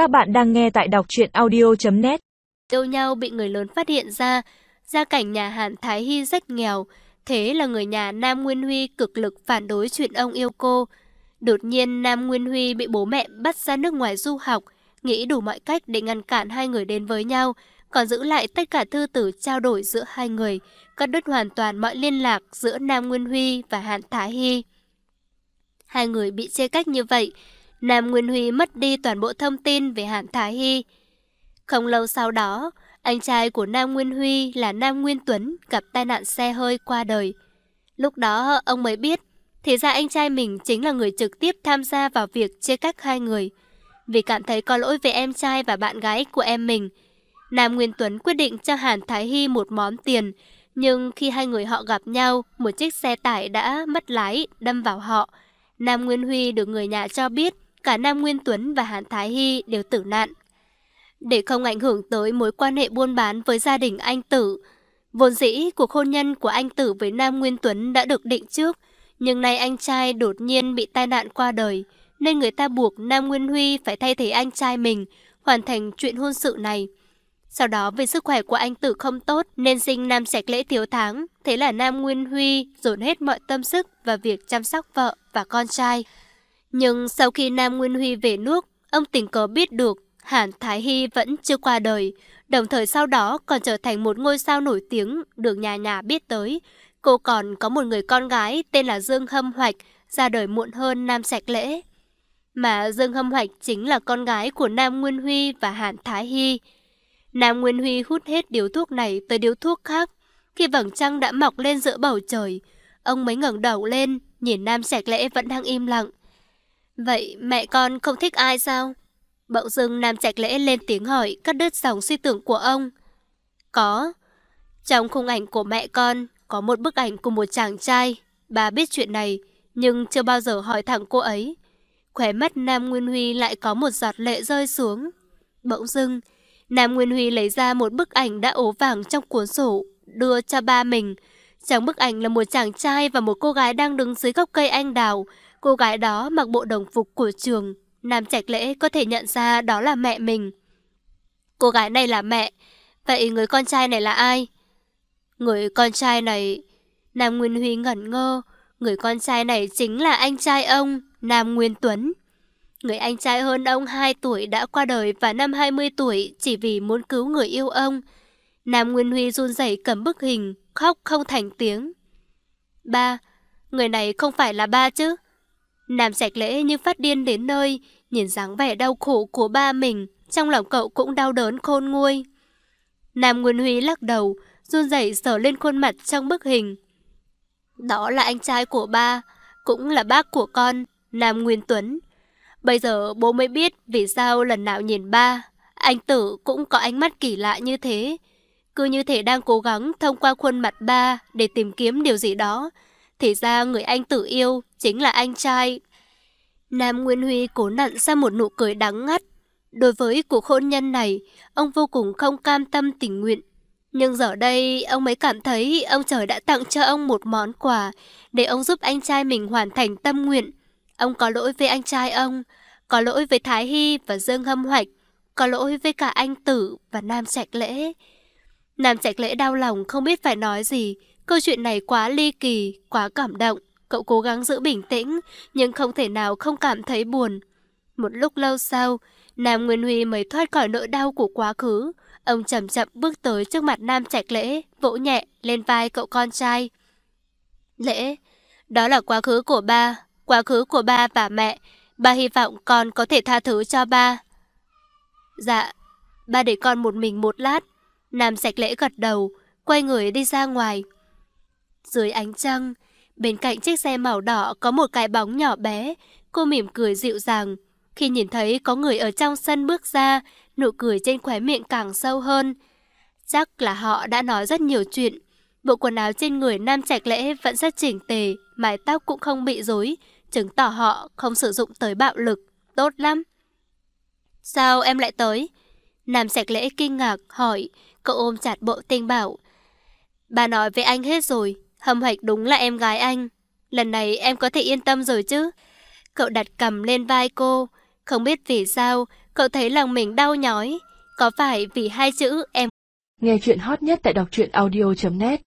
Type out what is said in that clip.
Các bạn đang nghe tại đọc truyện audio.net Yêu nhau bị người lớn phát hiện ra, gia cảnh nhà Hàn Thái Hy rất nghèo, thế là người nhà Nam Nguyên Huy cực lực phản đối chuyện ông yêu cô. Đột nhiên Nam Nguyên Huy bị bố mẹ bắt ra nước ngoài du học, nghĩ đủ mọi cách để ngăn cản hai người đến với nhau, còn giữ lại tất cả thư tử trao đổi giữa hai người, cắt đứt hoàn toàn mọi liên lạc giữa Nam Nguyên Huy và Hàn Thái Hy. Hai người bị chê cách như vậy, Nam Nguyên Huy mất đi toàn bộ thông tin về Hàn Thái Hy. Không lâu sau đó, anh trai của Nam Nguyên Huy là Nam Nguyên Tuấn gặp tai nạn xe hơi qua đời. Lúc đó ông mới biết, thì ra anh trai mình chính là người trực tiếp tham gia vào việc chia cách hai người. Vì cảm thấy có lỗi về em trai và bạn gái của em mình, Nam Nguyên Tuấn quyết định cho Hàn Thái Hy một món tiền, nhưng khi hai người họ gặp nhau, một chiếc xe tải đã mất lái, đâm vào họ. Nam Nguyên Huy được người nhà cho biết cả Nam Nguyên Tuấn và Hàn Thái Hy đều tử nạn. Để không ảnh hưởng tới mối quan hệ buôn bán với gia đình anh Tử, vốn dĩ cuộc hôn nhân của anh Tử với Nam Nguyên Tuấn đã được định trước, nhưng nay anh trai đột nhiên bị tai nạn qua đời, nên người ta buộc Nam Nguyên Huy phải thay thế anh trai mình hoàn thành chuyện hôn sự này. Sau đó vì sức khỏe của anh Tử không tốt nên sinh Nam Trạch lễ thiếu tháng, thế là Nam Nguyên Huy dồn hết mọi tâm sức vào việc chăm sóc vợ và con trai. Nhưng sau khi Nam Nguyên Huy về nước, ông tình cờ biết được Hàn Thái Hy vẫn chưa qua đời, đồng thời sau đó còn trở thành một ngôi sao nổi tiếng được nhà nhà biết tới. Cô còn có một người con gái tên là Dương Hâm Hoạch, ra đời muộn hơn Nam sạch Lễ. Mà Dương Hâm Hoạch chính là con gái của Nam Nguyên Huy và Hàn Thái Hy. Nam Nguyên Huy hút hết điếu thuốc này tới điếu thuốc khác. Khi vầng trăng đã mọc lên giữa bầu trời, ông mới ngẩng đầu lên, nhìn Nam sạch Lễ vẫn đang im lặng. Vậy mẹ con không thích ai sao? Bỗng dưng Nam Trạch Lễ lên tiếng hỏi cắt đứt dòng suy tưởng của ông. Có. Trong khung ảnh của mẹ con có một bức ảnh của một chàng trai. Bà biết chuyện này nhưng chưa bao giờ hỏi thẳng cô ấy. Khóe mắt Nam Nguyên Huy lại có một giọt lệ rơi xuống. Bỗng dưng, Nam Nguyên Huy lấy ra một bức ảnh đã ố vàng trong cuốn sổ, đưa cho ba mình. Trong bức ảnh là một chàng trai và một cô gái đang đứng dưới gốc cây anh đào, Cô gái đó mặc bộ đồng phục của trường, Nam Trạch Lễ có thể nhận ra đó là mẹ mình. Cô gái này là mẹ, vậy người con trai này là ai? Người con trai này... Nam Nguyên Huy ngẩn ngơ, người con trai này chính là anh trai ông, Nam Nguyên Tuấn. Người anh trai hơn ông 2 tuổi đã qua đời và năm 20 tuổi chỉ vì muốn cứu người yêu ông. Nam Nguyên Huy run rẩy cầm bức hình, khóc không thành tiếng. Ba, người này không phải là ba chứ? Nam Trạch Lễ như phát điên đến nơi, nhìn dáng vẻ đau khổ của ba mình, trong lòng cậu cũng đau đớn khôn nguôi. Nam Nguyên Huy lắc đầu, run rẩy sờ lên khuôn mặt trong bức hình. Đó là anh trai của ba, cũng là bác của con, Nam Nguyên Tuấn. Bây giờ bố mới biết vì sao lần nào nhìn ba, anh Tử cũng có ánh mắt kỳ lạ như thế. Cứ như thể đang cố gắng thông qua khuôn mặt ba để tìm kiếm điều gì đó, thì ra người anh tự yêu chính là anh trai. Nam Nguyên Huy cố nặn ra một nụ cười đắng ngắt. Đối với cuộc hôn nhân này, ông vô cùng không cam tâm tình nguyện. Nhưng giờ đây, ông mới cảm thấy ông trời đã tặng cho ông một món quà để ông giúp anh trai mình hoàn thành tâm nguyện. Ông có lỗi với anh trai ông, có lỗi với Thái Hy và Dương Hâm Hoạch, có lỗi với cả anh Tử và Nam Trạch Lễ. Nam Trạch Lễ đau lòng không biết phải nói gì, Câu chuyện này quá ly kỳ, quá cảm động. Cậu cố gắng giữ bình tĩnh, nhưng không thể nào không cảm thấy buồn. Một lúc lâu sau, Nam Nguyên Huy mới thoát khỏi nỗi đau của quá khứ. Ông chậm chậm bước tới trước mặt Nam Trạch Lễ, vỗ nhẹ lên vai cậu con trai. Lễ, đó là quá khứ của ba, quá khứ của ba và mẹ. Ba hy vọng con có thể tha thứ cho ba. Dạ, ba để con một mình một lát. Nam Trạch Lễ gật đầu, quay người đi ra ngoài. Dưới ánh trăng, bên cạnh chiếc xe màu đỏ có một cái bóng nhỏ bé. Cô mỉm cười dịu dàng. Khi nhìn thấy có người ở trong sân bước ra, nụ cười trên khóe miệng càng sâu hơn. Chắc là họ đã nói rất nhiều chuyện. Bộ quần áo trên người nam trạch lễ vẫn rất chỉnh tề, mái tóc cũng không bị rối, chứng tỏ họ không sử dụng tới bạo lực. Tốt lắm. Sao em lại tới? Nam trạch lễ kinh ngạc, hỏi, cậu ôm chặt bộ tinh bảo. Bà nói với anh hết rồi, Hâm hạch đúng là em gái anh. Lần này em có thể yên tâm rồi chứ? Cậu đặt cầm lên vai cô. Không biết vì sao, Cậu thấy lòng mình đau nhói. Có phải vì hai chữ em Nghe chuyện hot nhất tại đọc truyện audio.net